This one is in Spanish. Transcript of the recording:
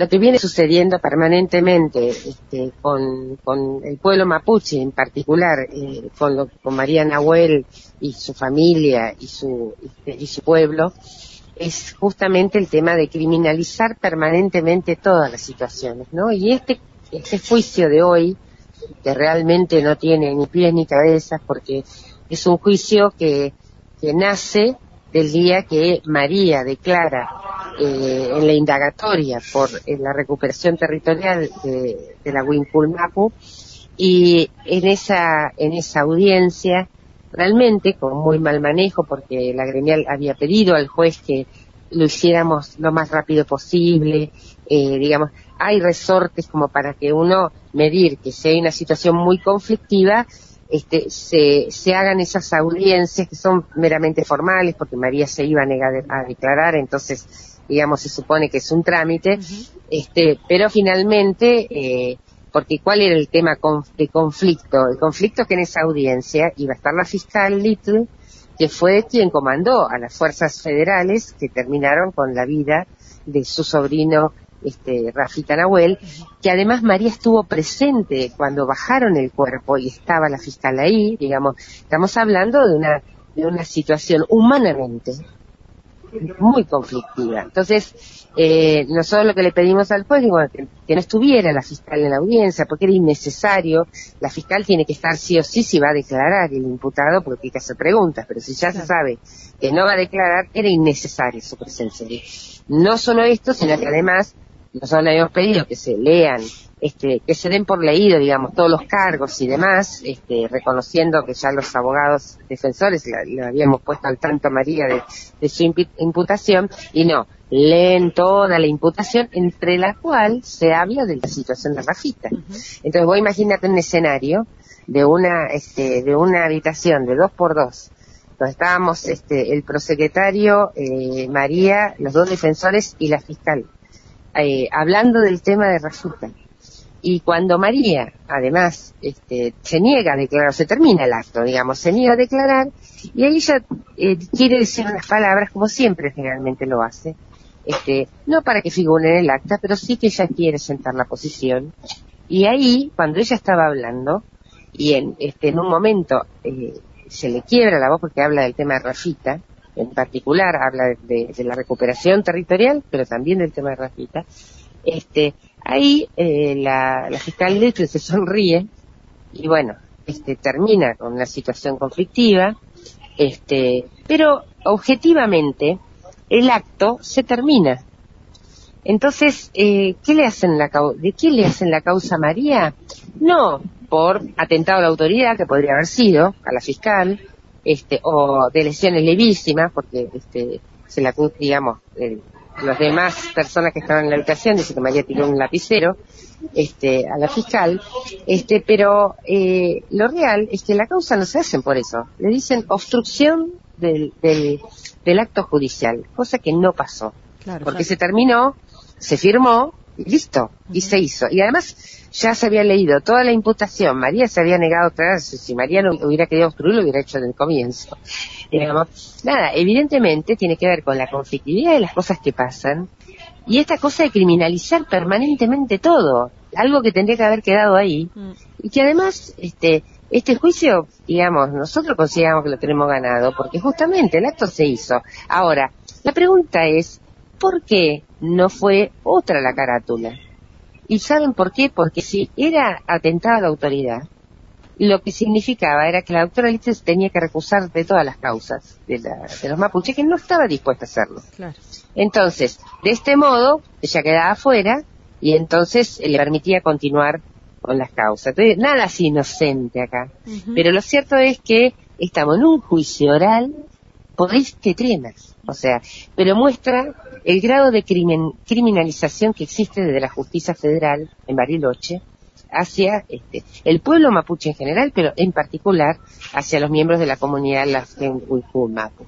lo que viene sucediendo permanentemente este, con, el pueblo mapuche en particular, eh, con, lo, con María Nahuel y su familia y su, este, y su pueblo, es justamente el tema de criminalizar permanentemente todas las situaciones, ¿no? Y este, este juicio de hoy, que realmente no tiene ni pies ni cabezas, porque es un juicio que, que nace del día que María declara eh, en la indagatoria por la recuperación territorial de, de la Mapu y en esa, en esa audiencia realmente con muy mal manejo porque la gremial había pedido al juez que lo hiciéramos lo más rápido posible, eh, digamos, hay resortes como para que uno medir que si hay una situación muy conflictiva, este, se, se hagan esas audiencias que son meramente formales, porque María se iba a negar a declarar, entonces, digamos, se supone que es un trámite, este, pero finalmente, eh, porque cuál era el tema de conflicto, el conflicto que en esa audiencia iba a estar la fiscal Little, que fue quien comandó a las fuerzas federales que terminaron con la vida de su sobrino este, Rafita Nahuel, que además María estuvo presente cuando bajaron el cuerpo y estaba la fiscal ahí, digamos, estamos hablando de una, de una situación humanamente muy conflictiva. Entonces, eh, nosotros lo que le pedimos al juez, bueno, que, que, no estuviera la fiscal en la audiencia, porque era innecesario. La fiscal tiene que estar sí o sí si va a declarar el imputado, porque hay que hacer preguntas, pero si ya se sabe que no va a declarar, era innecesaria su presencia. No solo esto, sino que además nosotros le habíamos pedido que se lean, este, que se den por leído, digamos, todos los cargos y demás, este, reconociendo que ya los abogados defensores le habíamos puesto al tanto a María de, su imputación, y no, leen toda la imputación, entre la cual se habla de la situación de Rafita. Entonces vos imagínate un escenario de una, este, de una habitación de dos por dos, donde estábamos, este, el prosecretario, eh, María, los dos defensores y la fiscal eh, hablando del tema de Rafita. Y cuando María, además, este, se niega a declarar, se termina el acto, digamos, se niega a declarar, y ahí ella eh, quiere decir unas palabras como siempre generalmente lo hace, este, no para que figure en el acta, pero sí que ella quiere sentar la posición. Y ahí, cuando ella estaba hablando, y en, este, en un momento eh, se le quiebra la voz porque habla del tema de Rafita, en particular habla de, la recuperación territorial, pero también del tema de Rafita, este, ahí eh, la, fiscal de hecho se sonríe y bueno, este, termina con una situación conflictiva, este, pero objetivamente el acto se termina. Entonces, eh, ¿qué le hacen la ¿de qué le hacen la causa a María? No por atentado a la autoridad, que podría haber sido, a la fiscal, este, o de lesiones levísimas, porque este, se la, digamos, los demás personas que estaban en la habitación dice que María tiró un lapicero, este, a la fiscal, este, pero eh, lo real es que la causa no se hacen por eso, le dicen obstrucción del, del, del acto judicial, cosa que no pasó, porque se terminó, se firmó, y listo, y se hizo. Y además, ya se había leído toda la imputación, María se había negado a traer, si María no hubiera querido obstruir, lo hubiera hecho desde el comienzo. nada, evidentemente tiene que ver con la conflictividad de las cosas que pasan y esta cosa de criminalizar permanentemente todo, algo que tendría que haber quedado ahí mm. y que además, este, este juicio, digamos, nosotros consideramos que lo tenemos ganado porque justamente el acto se hizo. Ahora, la pregunta es, ¿por qué no fue otra la carátula? ¿Y saben por qué? Porque si era atentada a la autoridad, lo que significaba era que la doctora Liches tenía que recusar de todas las causas de, los mapuches, que no estaba dispuesta a hacerlo. Entonces, de este modo, ella quedaba afuera y entonces le permitía continuar con las causas. Entonces, nada es inocente acá. Pero lo cierto es que estamos en un juicio oral por este tema. O sea, pero muestra el grado de criminalización que existe desde la justicia federal en Bariloche hacia este, el pueblo mapuche en general, pero en particular hacia los miembros de la comunidad Mapu.